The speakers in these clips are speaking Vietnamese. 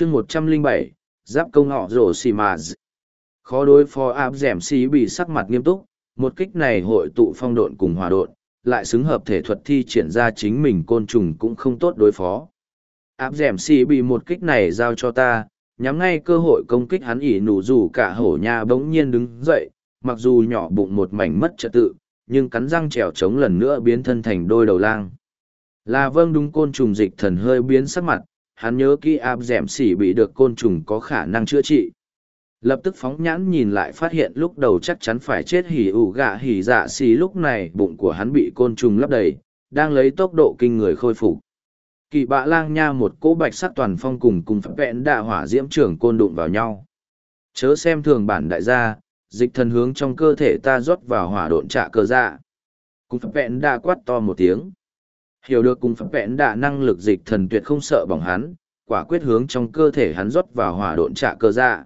chương một trăm linh bảy, giáp công họ rổ xì mà khó đối phó áp d ẻ m xì bị sắc mặt nghiêm túc, một kích này hội tụ phong độn cùng hòa độn, lại xứng hợp thể thuật thi triển ra chính mình côn trùng cũng không tốt đối phó. Áp d ẻ m xì bị một kích này giao cho ta, nhắm ngay cơ hội công kích hắn ỉ nụ rủ cả hổ nha bỗng nhiên đứng dậy, mặc dù nhỏ bụng một mảnh mất trật tự, nhưng cắn răng trèo trống lần nữa biến thân thành đôi đầu lang. Là vâng đúng côn trùng dịch thần hơi biến sắc mặt hắn nhớ kỹ áp dẻm xỉ bị được côn trùng có khả năng chữa trị. Lập tức phóng nhãn nhìn lại phát hiện lúc đầu chắc chắn phải chết hỉ ủ gạ hỉ dạ xì lúc này bụng của hắn bị côn trùng lấp đầy, đang lấy tốc độ kinh người khôi phục. Kỳ bạ lang nha một cỗ bạch sắc toàn phong cùng cùng phép vẹn đạ hỏa diễm trưởng côn đụng vào nhau. Chớ xem thường bản đại gia, dịch thần hướng trong cơ thể ta rót vào hỏa độn trạ cơ dạ. Cùng phép vẹn đạ quát to một tiếng. Hiểu được cùng phép vẹn đạ năng lực dịch thần tuyệt không sợ bỏng hắn quả quyết hướng trong cơ thể hắn rót vào hỏa độn trạ cơ dạ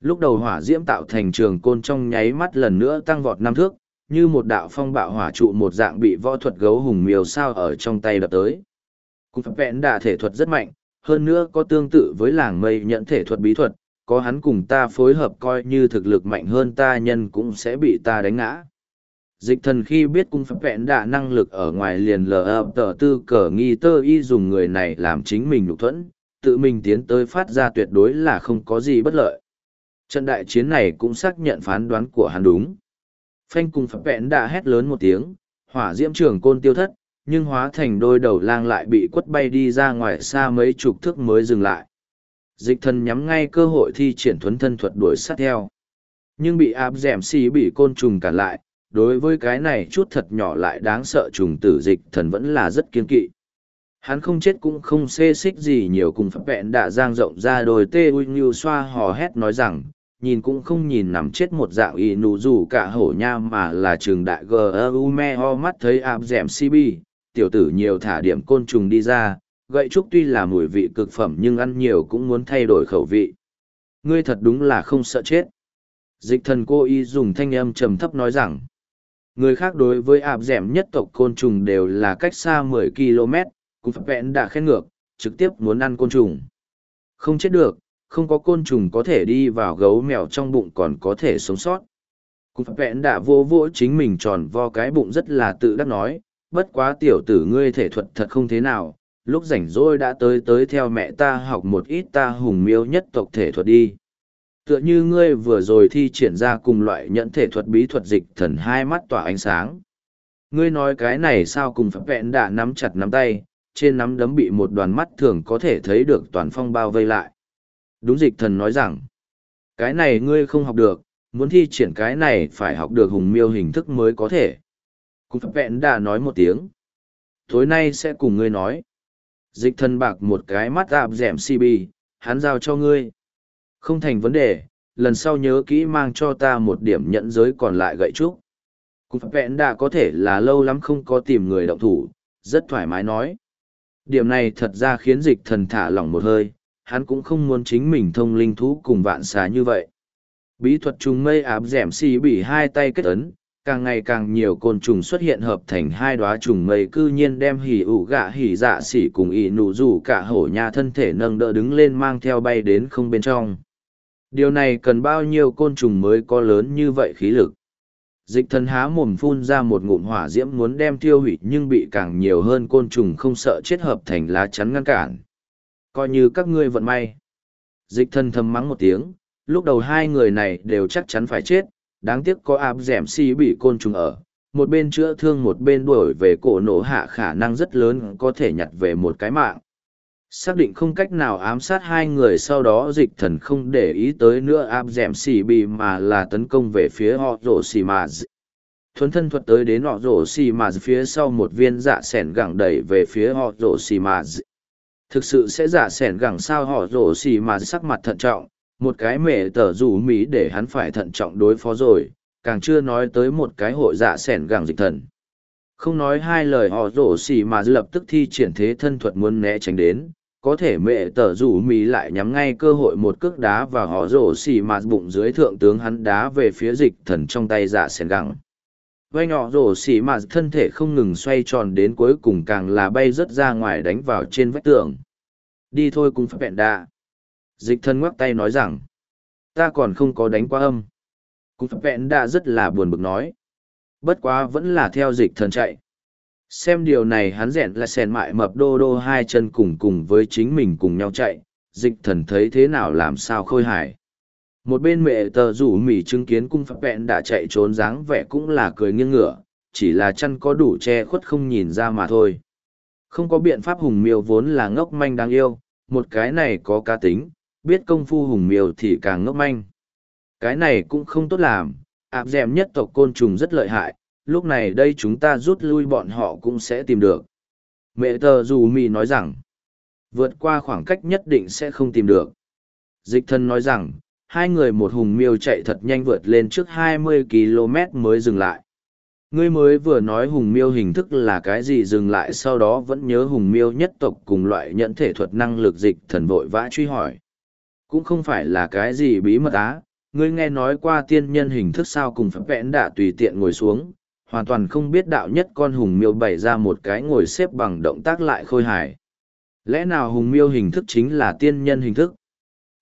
lúc đầu hỏa diễm tạo thành trường côn trong nháy mắt lần nữa tăng vọt năm thước như một đạo phong bạo hỏa trụ một dạng bị võ thuật gấu hùng miều sao ở trong tay đập tới Cùng phép vẹn đà thể thuật rất mạnh, hơn nữa có tương tự với làng mây nhận thể thuật bí thuật, có hắn cùng ta phối hợp coi như thực lực mạnh hơn ta nhân cũng sẽ bị ta đánh ngã. Dịch thần khi biết cung phép vẹn đà năng lực ở ngoài liền lờ ập tờ tư cờ nghi tơ y dùng người này làm chính mình nhục thuẫn, tự mình tiến tới phát ra tuyệt đối là không có gì bất lợi. Trận đại chiến này cũng xác nhận phán đoán của hắn đúng. Phanh cùng phép vẹn đã hét lớn một tiếng, hỏa diễm trường côn tiêu thất, nhưng hóa thành đôi đầu lang lại bị quất bay đi ra ngoài xa mấy chục thước mới dừng lại. Dịch thần nhắm ngay cơ hội thi triển thuấn thân thuật đuổi sát theo. Nhưng bị áp dẻm xì bị côn trùng cản lại, đối với cái này chút thật nhỏ lại đáng sợ trùng tử dịch thần vẫn là rất kiên kỵ. Hắn không chết cũng không xê xích gì nhiều cùng phật vẹn đã giang rộng ra đồi tê ui như xoa hò hét nói rằng, nhìn cũng không nhìn nằm chết một dạng y nụ dù cả hổ nha mà là trường đại g u me ho mắt thấy áp dẻm cb tiểu tử nhiều thả điểm côn trùng đi ra, gậy trúc tuy là mùi vị cực phẩm nhưng ăn nhiều cũng muốn thay đổi khẩu vị. Ngươi thật đúng là không sợ chết. Dịch thần cô y dùng thanh âm trầm thấp nói rằng, người khác đối với ạp dẻm nhất tộc côn trùng đều là cách xa 10 km, cũng phải vẹn đã khen ngược, trực tiếp muốn ăn côn trùng. Không chết được, không có côn trùng có thể đi vào gấu mèo trong bụng còn có thể sống sót. Cũng phải vẹn đã vô vỗ chính mình tròn vo cái bụng rất là tự đắc nói, bất quá tiểu tử ngươi thể thuật thật không thế nào, lúc rảnh rỗi đã tới tới theo mẹ ta học một ít ta hùng miêu nhất tộc thể thuật đi. Tựa như ngươi vừa rồi thi triển ra cùng loại nhận thể thuật bí thuật dịch thần hai mắt tỏa ánh sáng. Ngươi nói cái này sao cùng phép vẹn đã nắm chặt nắm tay, trên nắm đấm bị một đoàn mắt thường có thể thấy được toàn phong bao vây lại. Đúng dịch thần nói rằng, cái này ngươi không học được, muốn thi triển cái này phải học được hùng miêu hình thức mới có thể. Cùng phép vẹn đã nói một tiếng. Tối nay sẽ cùng ngươi nói. Dịch thần bạc một cái mắt ạp dẻm CB, hắn giao cho ngươi. Không thành vấn đề, lần sau nhớ kỹ mang cho ta một điểm nhận giới còn lại gậy trúc. Cùng phép vẹn đã có thể là lâu lắm không có tìm người động thủ, rất thoải mái nói. Điểm này thật ra khiến dịch thần thả lỏng một hơi, hắn cũng không muốn chính mình thông linh thú cùng vạn xá như vậy. Bí thuật trùng mây áp dẻm xì bị hai tay kết ấn, càng ngày càng nhiều côn trùng xuất hiện hợp thành hai đoá trùng mây cư nhiên đem hỉ ủ gạ hỉ dạ xỉ cùng ỉ nụ rủ cả hổ nhà thân thể nâng đỡ đứng lên mang theo bay đến không bên trong điều này cần bao nhiêu côn trùng mới có lớn như vậy khí lực dịch thần há mồm phun ra một ngụm hỏa diễm muốn đem tiêu hủy nhưng bị càng nhiều hơn côn trùng không sợ chết hợp thành lá chắn ngăn cản. Coi như các ngươi vận may. Dịch thần thầm mắng một tiếng, lúc đầu hai người này đều chắc chắn phải chết, đáng tiếc có áp d ẻ m si bị côn trùng ở, một bên chữa thương một bên đuổi về cổ nổ hạ khả năng rất lớn có thể nhặt về một cái mạng xác định không cách nào ám sát hai người sau đó dịch thần không để ý tới nữa áp d ẻ m xì bì mà là tấn công về phía họ rổ xì mà thuấn thân thuật tới đến họ rổ xì mà phía sau một viên dạ s ẻ n gẳng đẩy về phía họ rổ xì mà thực sự sẽ dạ s ẻ n gẳng sao họ rổ xì mà sắc mặt thận trọng, một cái mẹ tở rủ mỹ để hắn phải thận trọng đối phó rồi, càng chưa nói tới một cái hội dạ s ẻ n gẳng dịch thần. Không nói hai lời họ rổ xì mà lập tức thi triển thế thân thuật muốn né tránh đến có thể mẹ tờ rủ mì lại nhắm ngay cơ hội một cước đá và họ rổ xì mạt bụng dưới thượng tướng hắn đá về phía dịch thần trong tay dạ s gẳng vay nhỏ rổ xì mạt thân thể không ngừng xoay tròn đến cuối cùng càng là bay rớt ra ngoài đánh vào trên vách tường đi thôi cùng phép bẹn đa Dịch thần ngoắc tay nói rằng, ta còn không có đánh qua âm. cùng phép vẹn đạ rất là buồn bực nói. Bất quá vẫn là theo dịch thần chạy. Xem điều này hắn rẽn là sèn mại mập đô đô hai chân cùng cùng với chính mình cùng nhau chạy, dịch thần thấy thế nào làm sao khôi hài. Một bên mẹ tờ rủ mỉ chứng kiến cung phật vẹn đã chạy trốn dáng vẻ cũng là cười nghiêng ngửa, chỉ là chăn có đủ che khuất không nhìn ra mà thôi. Không có biện pháp hùng miêu vốn là ngốc manh đáng yêu, một cái này có cá tính, biết công phu hùng miêu thì càng ngốc manh. Cái này cũng không tốt làm, áp dèm nhất tộc côn trùng rất lợi hại, lúc này đây chúng ta rút lui bọn họ cũng sẽ tìm được. Mẹ tờ dù mì nói rằng, vượt qua khoảng cách nhất định sẽ không tìm được. Dịch thân nói rằng, hai người một hùng miêu chạy thật nhanh vượt lên trước 20 km mới dừng lại. Ngươi mới vừa nói hùng miêu hình thức là cái gì dừng lại sau đó vẫn nhớ hùng miêu nhất tộc cùng loại nhận thể thuật năng lực dịch thần vội vã truy hỏi. Cũng không phải là cái gì bí mật á, ngươi nghe nói qua tiên nhân hình thức sao cùng phép vẽn đã tùy tiện ngồi xuống, hoàn toàn không biết đạo nhất con hùng miêu bày ra một cái ngồi xếp bằng động tác lại khôi hài. Lẽ nào hùng miêu hình thức chính là tiên nhân hình thức?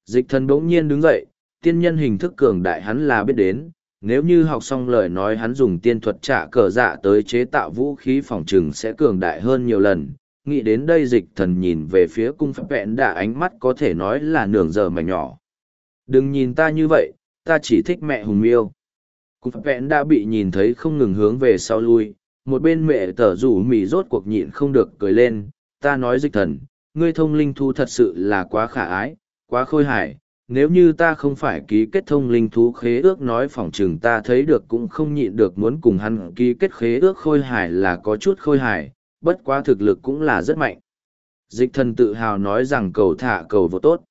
Dịch thần bỗng nhiên đứng dậy, tiên nhân hình thức cường đại hắn là biết đến, nếu như học xong lời nói hắn dùng tiên thuật trả cờ dạ tới chế tạo vũ khí phòng trừng sẽ cường đại hơn nhiều lần. Nghĩ đến đây dịch thần nhìn về phía cung phép vẹn đã ánh mắt có thể nói là nường giờ mảnh nhỏ. Đừng nhìn ta như vậy, ta chỉ thích mẹ hùng miêu. Cung Phật vẹn đã bị nhìn thấy không ngừng hướng về sau lui, một bên mẹ tở rủ mì rốt cuộc nhịn không được cười lên, ta nói dịch thần, ngươi thông linh thu thật sự là quá khả ái, quá khôi hài, nếu như ta không phải ký kết thông linh thú khế ước nói phỏng chừng ta thấy được cũng không nhịn được muốn cùng hắn ký kết khế ước khôi hài là có chút khôi hài, bất quá thực lực cũng là rất mạnh. Dịch thần tự hào nói rằng cầu thả cầu vô tốt.